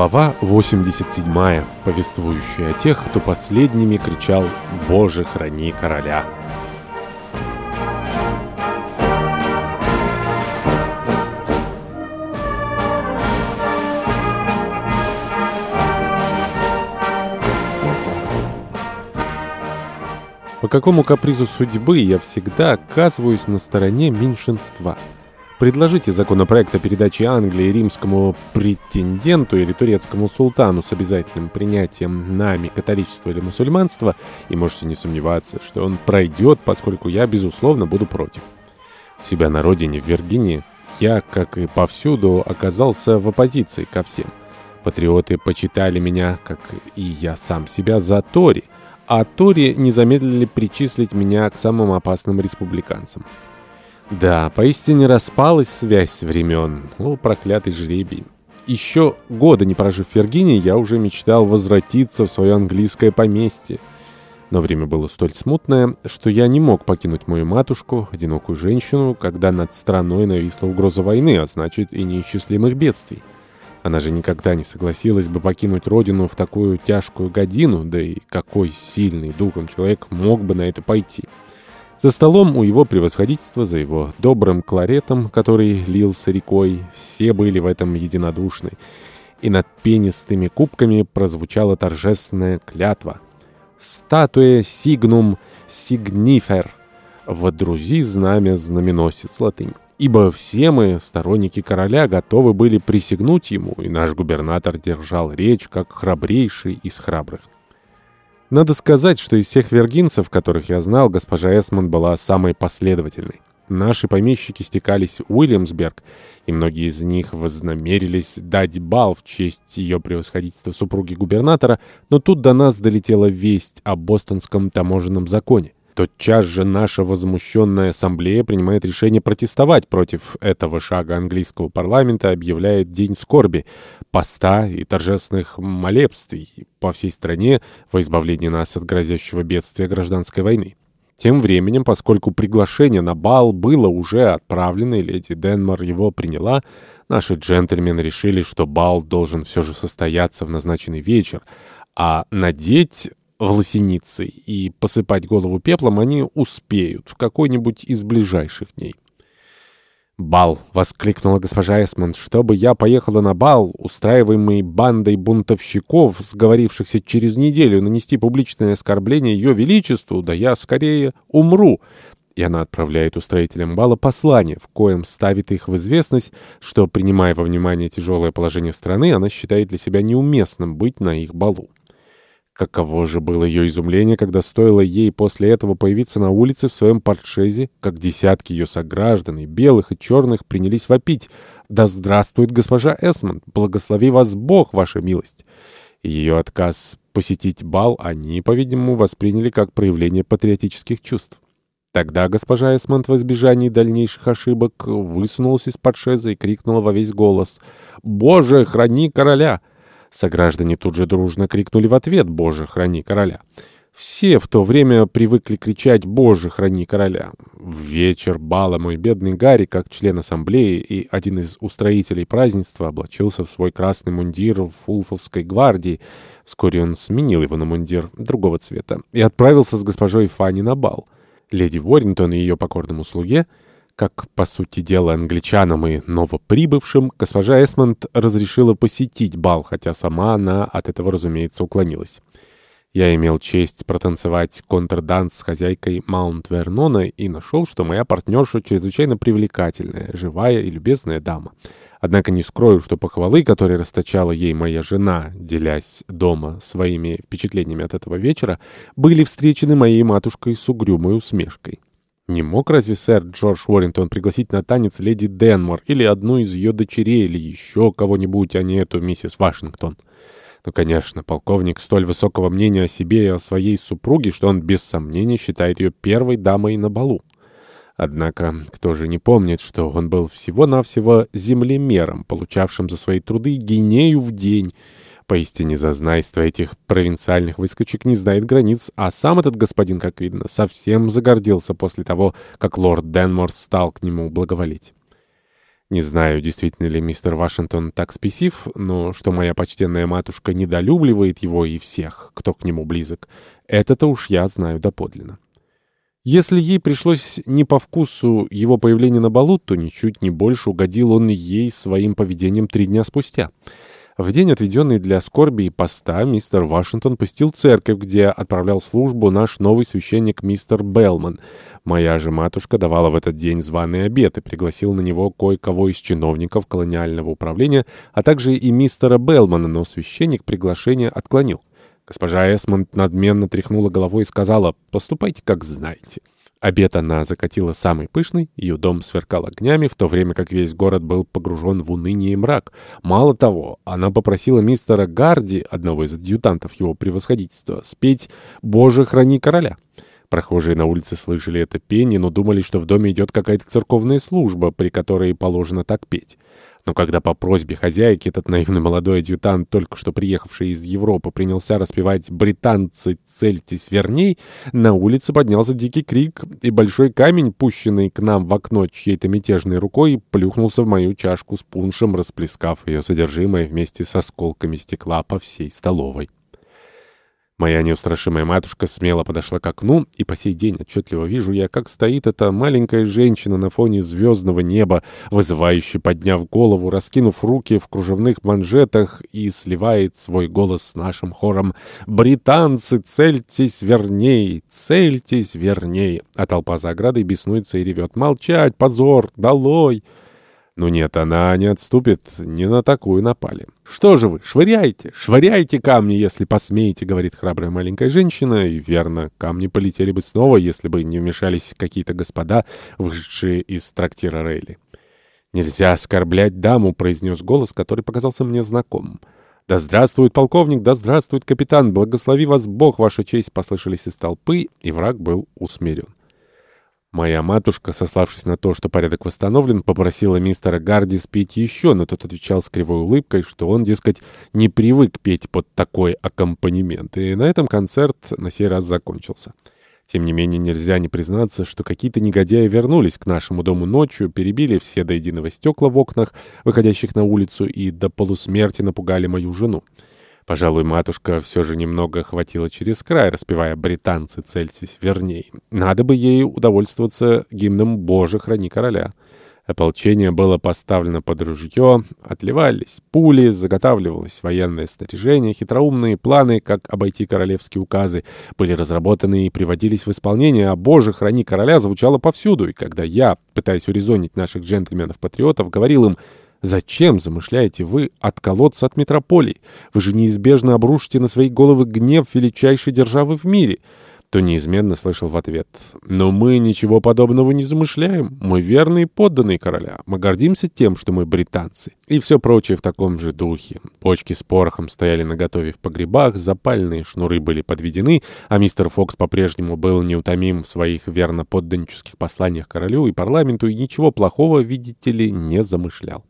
Глава 87, повествующая о тех, кто последними кричал «Боже, храни короля!». По какому капризу судьбы я всегда оказываюсь на стороне меньшинства – Предложите законопроект о передаче Англии римскому претенденту или турецкому султану с обязательным принятием нами католичества или мусульманства, и можете не сомневаться, что он пройдет, поскольку я, безусловно, буду против. У себя на родине, в Виргинии, я, как и повсюду, оказался в оппозиции ко всем. Патриоты почитали меня, как и я сам себя, за Тори, а Тори не замедлили причислить меня к самым опасным республиканцам. Да, поистине распалась связь времен. О, проклятый жребий. Еще года не прожив в Виргинии, я уже мечтал возвратиться в свое английское поместье. Но время было столь смутное, что я не мог покинуть мою матушку, одинокую женщину, когда над страной нависла угроза войны, а значит и неисчислимых бедствий. Она же никогда не согласилась бы покинуть родину в такую тяжкую годину, да и какой сильный духом человек мог бы на это пойти. За столом у его превосходительства, за его добрым кларетом, который лился рекой, все были в этом единодушны. И над пенистыми кубками прозвучала торжественная клятва. «Статуя сигнум сигнифер» — «Водрузи знамя знаменосец» латынь. Ибо все мы, сторонники короля, готовы были присягнуть ему, и наш губернатор держал речь, как храбрейший из храбрых. Надо сказать, что из всех вергинцев, которых я знал, госпожа Эсмонд была самой последовательной. Наши помещики стекались в Уильямсберг, и многие из них вознамерились дать бал в честь ее превосходительства супруги губернатора, но тут до нас долетела весть о бостонском таможенном законе. Тотчас же наша возмущенная ассамблея принимает решение протестовать против этого шага английского парламента, объявляет День скорби, поста и торжественных молебствий по всей стране во избавлении нас от грозящего бедствия гражданской войны. Тем временем, поскольку приглашение на бал было уже отправлено, и леди Денмар его приняла, наши джентльмены решили, что бал должен все же состояться в назначенный вечер, а надеть в лосеницы и посыпать голову пеплом они успеют в какой-нибудь из ближайших дней. «Бал!» — воскликнула госпожа Эсмонд. «Чтобы я поехала на бал, устраиваемый бандой бунтовщиков, сговорившихся через неделю нанести публичное оскорбление ее величеству, да я скорее умру!» И она отправляет устроителям бала послание, в коем ставит их в известность, что, принимая во внимание тяжелое положение страны, она считает для себя неуместным быть на их балу. Каково же было ее изумление, когда стоило ей после этого появиться на улице в своем портшезе, как десятки ее сограждан, и белых, и черных, принялись вопить. «Да здравствует госпожа Эсмонд! Благослови вас Бог, ваша милость!» Ее отказ посетить бал они, по-видимому, восприняли как проявление патриотических чувств. Тогда госпожа Эсмонд в избежании дальнейших ошибок высунулась из портшеза и крикнула во весь голос «Боже, храни короля!» Сограждане тут же дружно крикнули в ответ «Боже, храни короля!». Все в то время привыкли кричать «Боже, храни короля!». В вечер бала мой бедный Гарри, как член ассамблеи и один из устроителей празднества, облачился в свой красный мундир в Фулфовской гвардии. Вскоре он сменил его на мундир другого цвета и отправился с госпожой Фанни на бал. Леди Уоррингтон и ее покорному слуге — как, по сути дела, англичанам и новоприбывшим, госпожа Эсмонд разрешила посетить бал, хотя сама она от этого, разумеется, уклонилась. Я имел честь протанцевать контрданс с хозяйкой Маунт Вернона и нашел, что моя партнерша чрезвычайно привлекательная, живая и любезная дама. Однако не скрою, что похвалы, которые расточала ей моя жена, делясь дома своими впечатлениями от этого вечера, были встречены моей матушкой с угрюмой усмешкой. Не мог разве сэр Джордж Уоррингтон пригласить на танец леди Денмор или одну из ее дочерей, или еще кого-нибудь, а не эту миссис Вашингтон? Ну, конечно, полковник столь высокого мнения о себе и о своей супруге, что он без сомнения считает ее первой дамой на балу. Однако, кто же не помнит, что он был всего-навсего землемером, получавшим за свои труды гинею в день, Поистине зазнайство этих провинциальных выскочек не знает границ, а сам этот господин, как видно, совсем загордился после того, как лорд Денмор стал к нему благоволить. Не знаю, действительно ли мистер Вашингтон так спесив, но что моя почтенная матушка недолюбливает его и всех, кто к нему близок, это-то уж я знаю доподлинно. Если ей пришлось не по вкусу его появление на балу, то ничуть не больше угодил он ей своим поведением три дня спустя. В день, отведенный для скорби и поста, мистер Вашингтон посетил церковь, где отправлял службу наш новый священник мистер Белман. Моя же матушка давала в этот день званый обед и пригласила на него кое-кого из чиновников колониального управления, а также и мистера Белмана, но священник приглашение отклонил. Госпожа Эсмонд надменно тряхнула головой и сказала «Поступайте, как знаете». Обед она закатила самый пышный, ее дом сверкал огнями, в то время как весь город был погружен в уныние и мрак. Мало того, она попросила мистера Гарди, одного из адъютантов его превосходительства, спеть «Боже, храни короля». Прохожие на улице слышали это пение, но думали, что в доме идет какая-то церковная служба, при которой положено так петь. Но когда по просьбе хозяйки этот наивный молодой адъютант, только что приехавший из Европы, принялся распевать «Британцы, цельтесь верней», на улице поднялся дикий крик, и большой камень, пущенный к нам в окно чьей-то мятежной рукой, плюхнулся в мою чашку с пуншем, расплескав ее содержимое вместе с осколками стекла по всей столовой. Моя неустрашимая матушка смело подошла к окну, и по сей день отчетливо вижу я, как стоит эта маленькая женщина на фоне звездного неба, вызывающе подняв голову, раскинув руки в кружевных манжетах и сливает свой голос с нашим хором «Британцы, цельтесь верней, цельтесь верней!» А толпа за оградой беснуется и ревет «Молчать, позор, долой!» Ну нет, она не отступит, не на такую напали. «Что же вы, швыряйте, швыряйте камни, если посмеете», — говорит храбрая маленькая женщина, и верно, камни полетели бы снова, если бы не вмешались какие-то господа, вышедшие из трактира Рейли. «Нельзя оскорблять даму», — произнес голос, который показался мне знакомым. «Да здравствует полковник, да здравствует капитан, благослови вас Бог, ваша честь», — послышались из толпы, и враг был усмирен. Моя матушка, сославшись на то, что порядок восстановлен, попросила мистера Гарди спеть еще, но тот отвечал с кривой улыбкой, что он, дескать, не привык петь под такой аккомпанемент, и на этом концерт на сей раз закончился. Тем не менее, нельзя не признаться, что какие-то негодяи вернулись к нашему дому ночью, перебили все до единого стекла в окнах, выходящих на улицу, и до полусмерти напугали мою жену. Пожалуй, матушка все же немного хватила через край, распевая «британцы, цельтесь верней». Надо бы ей удовольствоваться гимном «Боже, храни короля». Ополчение было поставлено под ружье, отливались пули, заготавливалось военное снаряжение, хитроумные планы, как обойти королевские указы, были разработаны и приводились в исполнение, а «Боже, храни короля» звучало повсюду, и когда я, пытаясь урезонить наших джентльменов-патриотов, говорил им Зачем замышляете вы отколоться от метрополий? Вы же неизбежно обрушите на свои головы гнев величайшей державы в мире. То неизменно слышал в ответ. Но мы ничего подобного не замышляем. Мы верные подданные короля. Мы гордимся тем, что мы британцы. И все прочее в таком же духе. Почки с порохом стояли наготове в погребах, запальные шнуры были подведены, а мистер Фокс по-прежнему был неутомим в своих верно подданнических посланиях королю и парламенту и ничего плохого, видите ли, не замышлял.